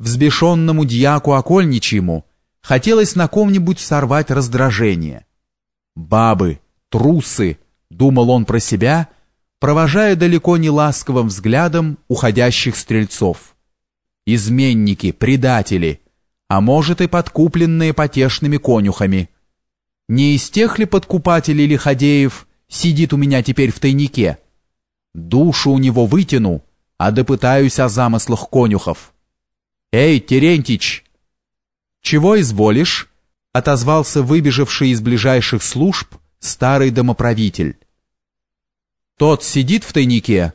Взбешенному дьяку окольничьему хотелось на ком-нибудь сорвать раздражение. «Бабы, трусы!» — думал он про себя, провожая далеко не ласковым взглядом уходящих стрельцов. «Изменники, предатели, а может и подкупленные потешными конюхами. Не из тех ли подкупателей лиходеев сидит у меня теперь в тайнике? Душу у него вытяну, а допытаюсь о замыслах конюхов». «Эй, Терентич!» «Чего изволишь?» — отозвался выбежавший из ближайших служб старый домоправитель. «Тот сидит в тайнике?»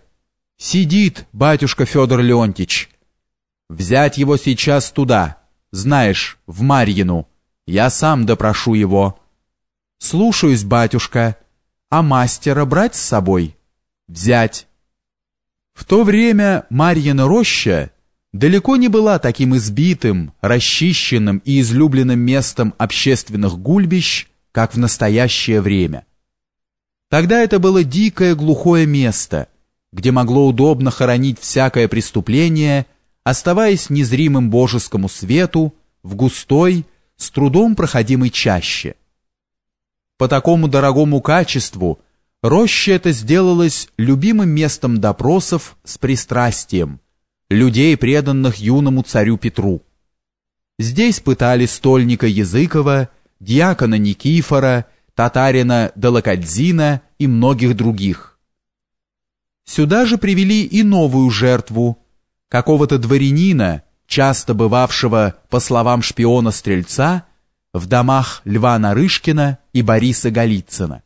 «Сидит, батюшка Федор Леонтич. Взять его сейчас туда, знаешь, в Марьину. Я сам допрошу его». «Слушаюсь, батюшка. А мастера брать с собой?» «Взять». В то время Марьина роща далеко не была таким избитым, расчищенным и излюбленным местом общественных гульбищ, как в настоящее время. Тогда это было дикое глухое место, где могло удобно хоронить всякое преступление, оставаясь незримым божескому свету в густой, с трудом проходимой чаще. По такому дорогому качеству роща это сделалась любимым местом допросов с пристрастием – людей, преданных юному царю Петру. Здесь пытали стольника Языкова, диакона Никифора, татарина Далакадзина и многих других. Сюда же привели и новую жертву, какого-то дворянина, часто бывавшего, по словам шпиона-стрельца, в домах Льва Нарышкина и Бориса Голицына.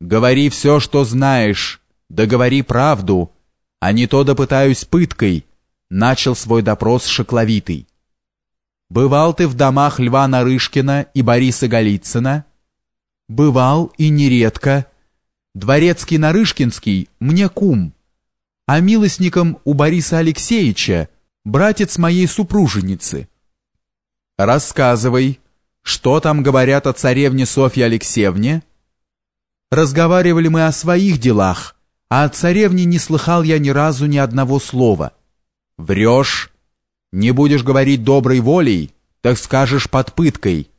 «Говори все, что знаешь, да говори правду», а не то допытаюсь пыткой, начал свой допрос Шокловитый. Бывал ты в домах Льва Нарышкина и Бориса Голицына? Бывал и нередко. Дворецкий Нарышкинский мне кум, а милостником у Бориса Алексеевича братец моей супруженицы. Рассказывай, что там говорят о царевне Софье Алексеевне? Разговаривали мы о своих делах, а о царевне не слыхал я ни разу ни одного слова. Врешь, не будешь говорить доброй волей, так скажешь под пыткой.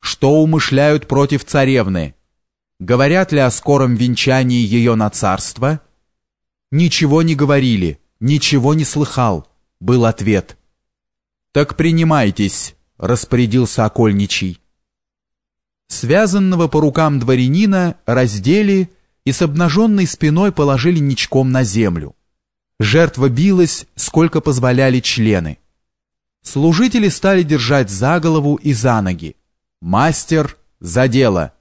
Что умышляют против царевны? Говорят ли о скором венчании ее на царство? Ничего не говорили, ничего не слыхал, был ответ. Так принимайтесь, распорядился окольничий. Связанного по рукам дворянина раздели и с обнаженной спиной положили ничком на землю. Жертва билась, сколько позволяли члены. Служители стали держать за голову и за ноги. Мастер за дело.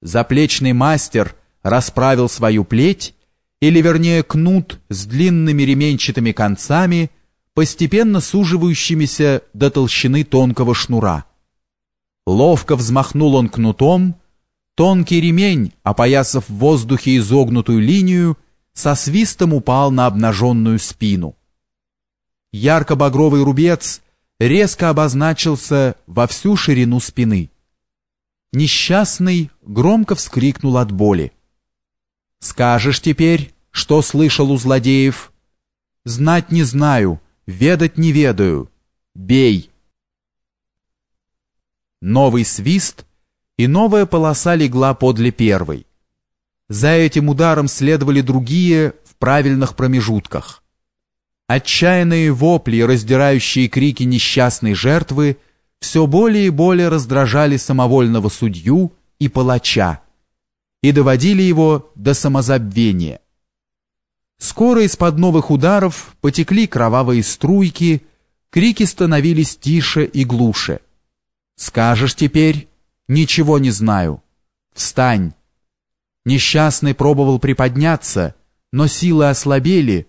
Заплечный мастер расправил свою плеть, или вернее кнут с длинными ременчатыми концами, постепенно суживающимися до толщины тонкого шнура. Ловко взмахнул он кнутом, Тонкий ремень, опоясав в воздухе изогнутую линию, со свистом упал на обнаженную спину. Ярко-багровый рубец резко обозначился во всю ширину спины. Несчастный громко вскрикнул от боли. «Скажешь теперь, что слышал у злодеев?» «Знать не знаю, ведать не ведаю. Бей!» Новый свист — и новая полоса легла подле первой. За этим ударом следовали другие в правильных промежутках. Отчаянные вопли и раздирающие крики несчастной жертвы все более и более раздражали самовольного судью и палача и доводили его до самозабвения. Скоро из-под новых ударов потекли кровавые струйки, крики становились тише и глуше. «Скажешь теперь, «Ничего не знаю. Встань!» Несчастный пробовал приподняться, но силы ослабели,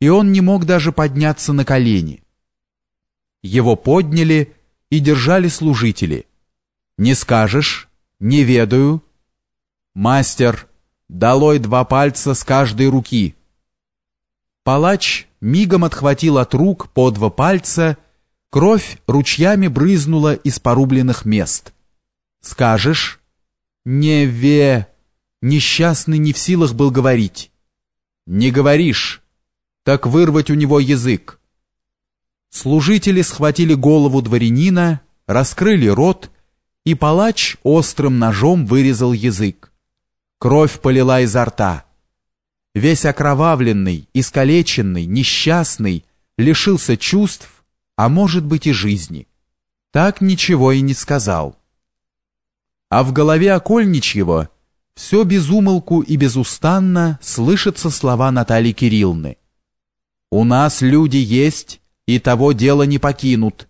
и он не мог даже подняться на колени. Его подняли и держали служители. «Не скажешь? Не ведаю». «Мастер, долой два пальца с каждой руки». Палач мигом отхватил от рук по два пальца, кровь ручьями брызнула из порубленных мест. Скажешь? Не ве... Несчастный не в силах был говорить. Не говоришь. Так вырвать у него язык. Служители схватили голову дворянина, раскрыли рот, и палач острым ножом вырезал язык. Кровь полила изо рта. Весь окровавленный, искалеченный, несчастный, лишился чувств, а может быть и жизни. Так ничего и не сказал. А в голове Окольничьего все безумолку и безустанно слышатся слова Натальи Кирилловны. «У нас люди есть, и того дела не покинут».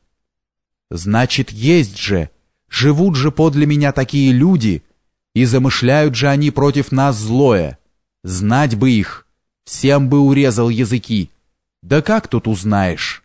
Значит, есть же, живут же подле меня такие люди, и замышляют же они против нас злое. Знать бы их, всем бы урезал языки. Да как тут узнаешь?»